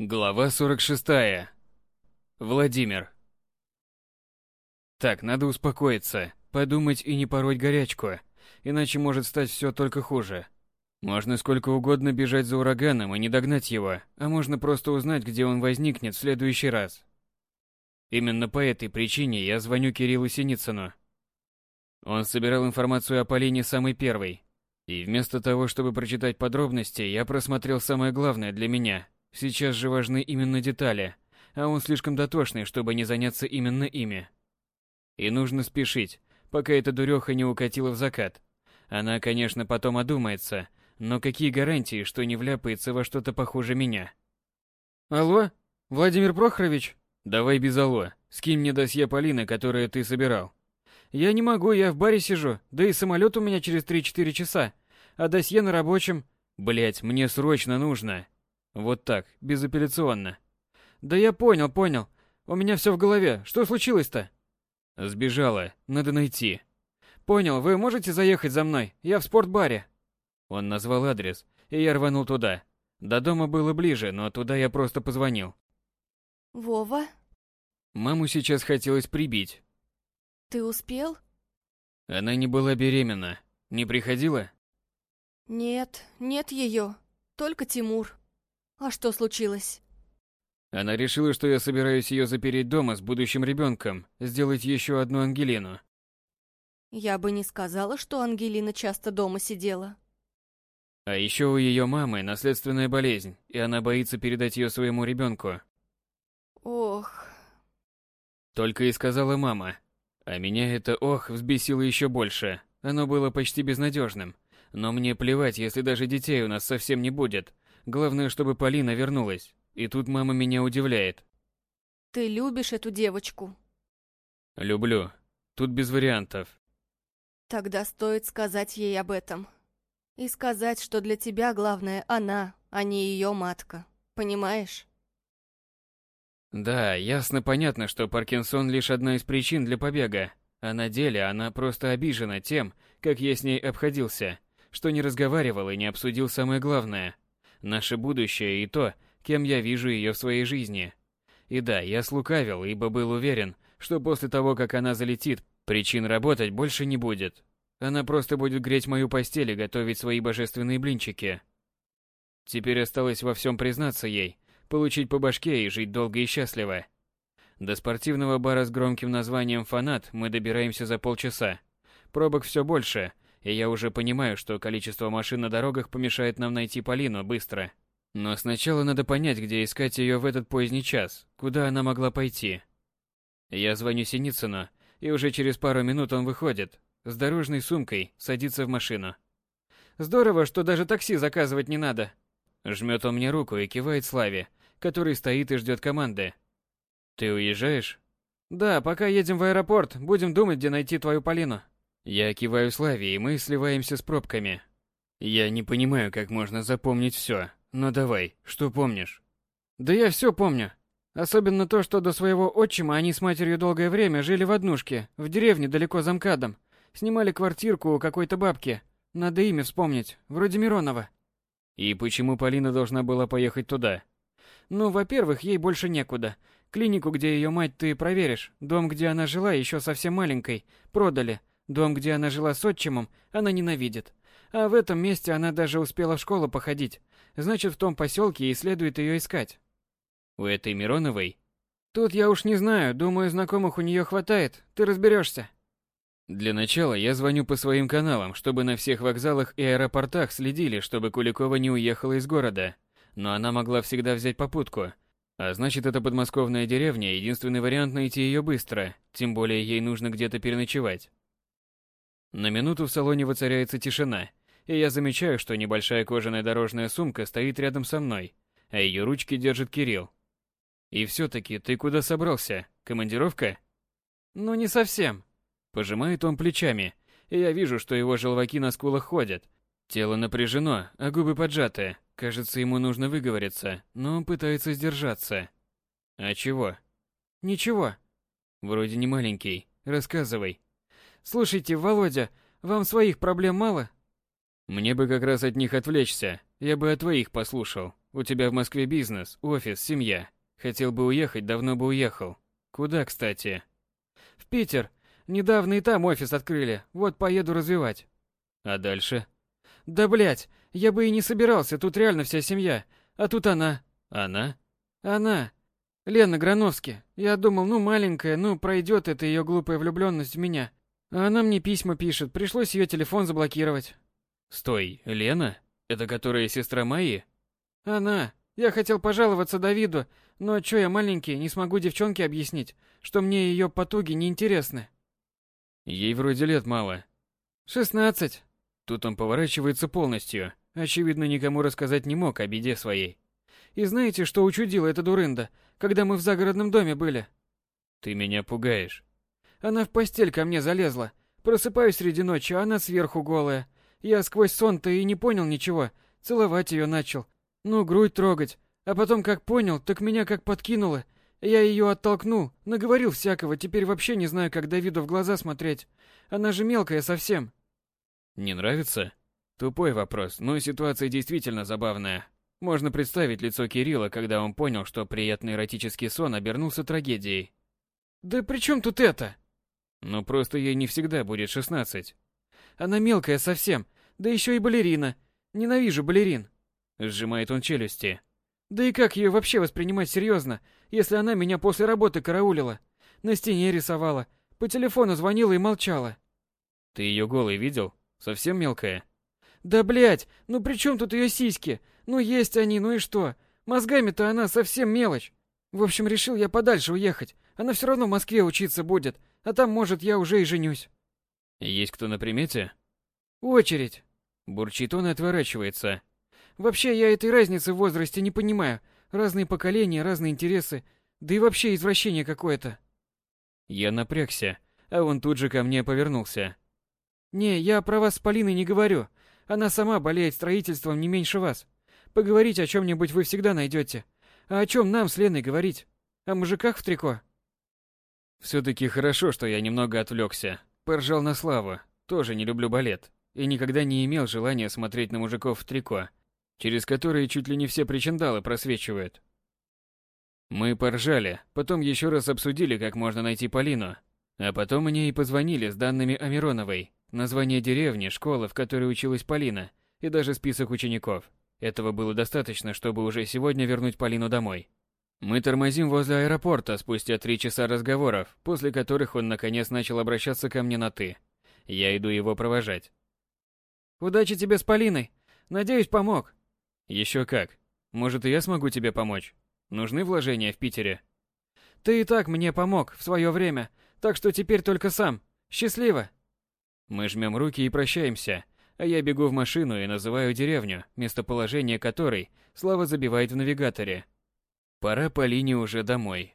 Глава 46. Владимир. Так, надо успокоиться, подумать и не пороть горячку, иначе может стать все только хуже. Можно сколько угодно бежать за ураганом и не догнать его, а можно просто узнать, где он возникнет в следующий раз. Именно по этой причине я звоню Кириллу Синицыну. Он собирал информацию о Полине самый первый, и вместо того, чтобы прочитать подробности, я просмотрел самое главное для меня. Сейчас же важны именно детали, а он слишком дотошный, чтобы не заняться именно ими. И нужно спешить, пока эта дуреха не укатила в закат. Она, конечно, потом одумается, но какие гарантии, что не вляпается во что-то похуже меня? Алло? Владимир Прохорович? Давай без алло. Скинь мне досье Полины, которое ты собирал. Я не могу, я в баре сижу, да и самолет у меня через 3-4 часа. А досье на рабочем... Блять, мне срочно нужно. Вот так, безапелляционно. Да я понял, понял. У меня все в голове. Что случилось-то? Сбежала. Надо найти. Понял, вы можете заехать за мной? Я в спортбаре. Он назвал адрес, и я рванул туда. До дома было ближе, но туда я просто позвонил. Вова? Маму сейчас хотелось прибить. Ты успел? Она не была беременна. Не приходила? Нет, нет ее. Только Тимур. А что случилось? Она решила, что я собираюсь ее запереть дома с будущим ребенком, сделать еще одну Ангелину. Я бы не сказала, что Ангелина часто дома сидела. А еще у ее мамы наследственная болезнь, и она боится передать ее своему ребенку. Ох. Только и сказала мама. А меня это ох взбесило еще больше. Оно было почти безнадежным. Но мне плевать, если даже детей у нас совсем не будет. Главное, чтобы Полина вернулась. И тут мама меня удивляет. Ты любишь эту девочку? Люблю. Тут без вариантов. Тогда стоит сказать ей об этом. И сказать, что для тебя главное она, а не ее матка. Понимаешь? Да, ясно понятно, что Паркинсон лишь одна из причин для побега. А на деле она просто обижена тем, как я с ней обходился, что не разговаривал и не обсудил самое главное – наше будущее и то, кем я вижу ее в своей жизни. И да, я слукавил, ибо был уверен, что после того, как она залетит, причин работать больше не будет. Она просто будет греть мою постель и готовить свои божественные блинчики. Теперь осталось во всем признаться ей, получить по башке и жить долго и счастливо. До спортивного бара с громким названием «Фанат» мы добираемся за полчаса. Пробок все больше, и я уже понимаю, что количество машин на дорогах помешает нам найти Полину быстро. Но сначала надо понять, где искать ее в этот поздний час, куда она могла пойти. Я звоню Синицыну, и уже через пару минут он выходит, с дорожной сумкой, садится в машину. Здорово, что даже такси заказывать не надо. Жмет он мне руку и кивает Славе, который стоит и ждет команды. Ты уезжаешь? Да, пока едем в аэропорт, будем думать, где найти твою Полину. Я киваю Славе, и мы сливаемся с пробками. Я не понимаю, как можно запомнить все. Но давай, что помнишь? Да я все помню. Особенно то, что до своего отчима они с матерью долгое время жили в однушке, в деревне далеко за МКАДом. Снимали квартирку у какой-то бабки. Надо имя вспомнить, вроде Миронова. И почему Полина должна была поехать туда? Ну, во-первых, ей больше некуда. Клинику, где ее мать, ты проверишь. Дом, где она жила, еще совсем маленькой. Продали. Дом, где она жила с отчимом, она ненавидит. А в этом месте она даже успела в школу походить. Значит, в том поселке ей следует ее искать. У этой Мироновой? Тут я уж не знаю, думаю, знакомых у нее хватает. Ты разберешься. Для начала я звоню по своим каналам, чтобы на всех вокзалах и аэропортах следили, чтобы Куликова не уехала из города. Но она могла всегда взять попутку. А значит, эта подмосковная деревня – единственный вариант найти ее быстро, тем более ей нужно где-то переночевать. На минуту в салоне воцаряется тишина, и я замечаю, что небольшая кожаная дорожная сумка стоит рядом со мной, а ее ручки держит Кирилл. И все-таки ты куда собрался? Командировка? Ну, не совсем. Пожимает он плечами, и я вижу, что его желваки на скулах ходят. Тело напряжено, а губы поджаты. Кажется, ему нужно выговориться, но он пытается сдержаться. А чего? Ничего. Вроде не маленький. Рассказывай. Слушайте, Володя, вам своих проблем мало? Мне бы как раз от них отвлечься. Я бы о твоих послушал. У тебя в Москве бизнес, офис, семья. Хотел бы уехать, давно бы уехал. Куда, кстати? В Питер. Недавно и там офис открыли. Вот поеду развивать. А дальше? Да блять, я бы и не собирался, тут реально вся семья. А тут она. Она? Она. Лена Грановски. Я думал, ну маленькая, ну пройдет эта ее глупая влюбленность в меня. А она мне письма пишет, пришлось ее телефон заблокировать. Стой, Лена? Это которая сестра Майи? Она. Я хотел пожаловаться Давиду, но чё я маленький, не смогу девчонке объяснить, что мне ее потуги не интересны. Ей вроде лет мало. Шестнадцать. Тут он поворачивается полностью. Очевидно, никому рассказать не мог о беде своей. И знаете, что учудила эта дурында, когда мы в загородном доме были? Ты меня пугаешь. Она в постель ко мне залезла. Просыпаюсь среди ночи, а она сверху голая. Я сквозь сон-то и не понял ничего. Целовать ее начал. Ну, грудь трогать. А потом как понял, так меня как подкинуло. Я ее оттолкнул, наговорил всякого, теперь вообще не знаю, как Давиду в глаза смотреть. Она же мелкая совсем. Не нравится? Тупой вопрос, но ситуация действительно забавная. Можно представить лицо Кирилла, когда он понял, что приятный эротический сон обернулся трагедией. Да при чем тут это? Ну просто ей не всегда будет 16. Она мелкая совсем, да еще и балерина. Ненавижу балерин. Сжимает он челюсти. Да и как ее вообще воспринимать серьезно, если она меня после работы караулила? На стене рисовала, по телефону звонила и молчала. Ты ее голой видел? Совсем мелкая? Да блять, ну при чем тут ее сиськи? Ну есть они, ну и что? Мозгами-то она совсем мелочь. В общем, решил я подальше уехать. Она все равно в Москве учиться будет, а там, может, я уже и женюсь. Есть кто на примете? Очередь. Бурчит он и отворачивается. Вообще, я этой разницы в возрасте не понимаю. Разные поколения, разные интересы. Да и вообще извращение какое-то. Я напрягся, а он тут же ко мне повернулся. Не, я про вас с Полиной не говорю. Она сама болеет строительством не меньше вас. Поговорить о чем-нибудь вы всегда найдете. А о чем нам с Леной говорить? О мужиках в трико? Все-таки хорошо, что я немного отвлекся. Поржал на славу. Тоже не люблю балет. И никогда не имел желания смотреть на мужиков в трико через которые чуть ли не все причиндалы просвечивают. Мы поржали, потом еще раз обсудили, как можно найти Полину, а потом мне и позвонили с данными о Мироновой, название деревни, школы, в которой училась Полина, и даже список учеников. Этого было достаточно, чтобы уже сегодня вернуть Полину домой. Мы тормозим возле аэропорта спустя три часа разговоров, после которых он наконец начал обращаться ко мне на «ты». Я иду его провожать. «Удачи тебе с Полиной. Надеюсь, помог. Еще как. Может, и я смогу тебе помочь? Нужны вложения в Питере? Ты и так мне помог в свое время, так что теперь только сам. Счастливо. Мы жмем руки и прощаемся, а я бегу в машину и называю деревню, местоположение которой Слава забивает в навигаторе. Пора по линии уже домой.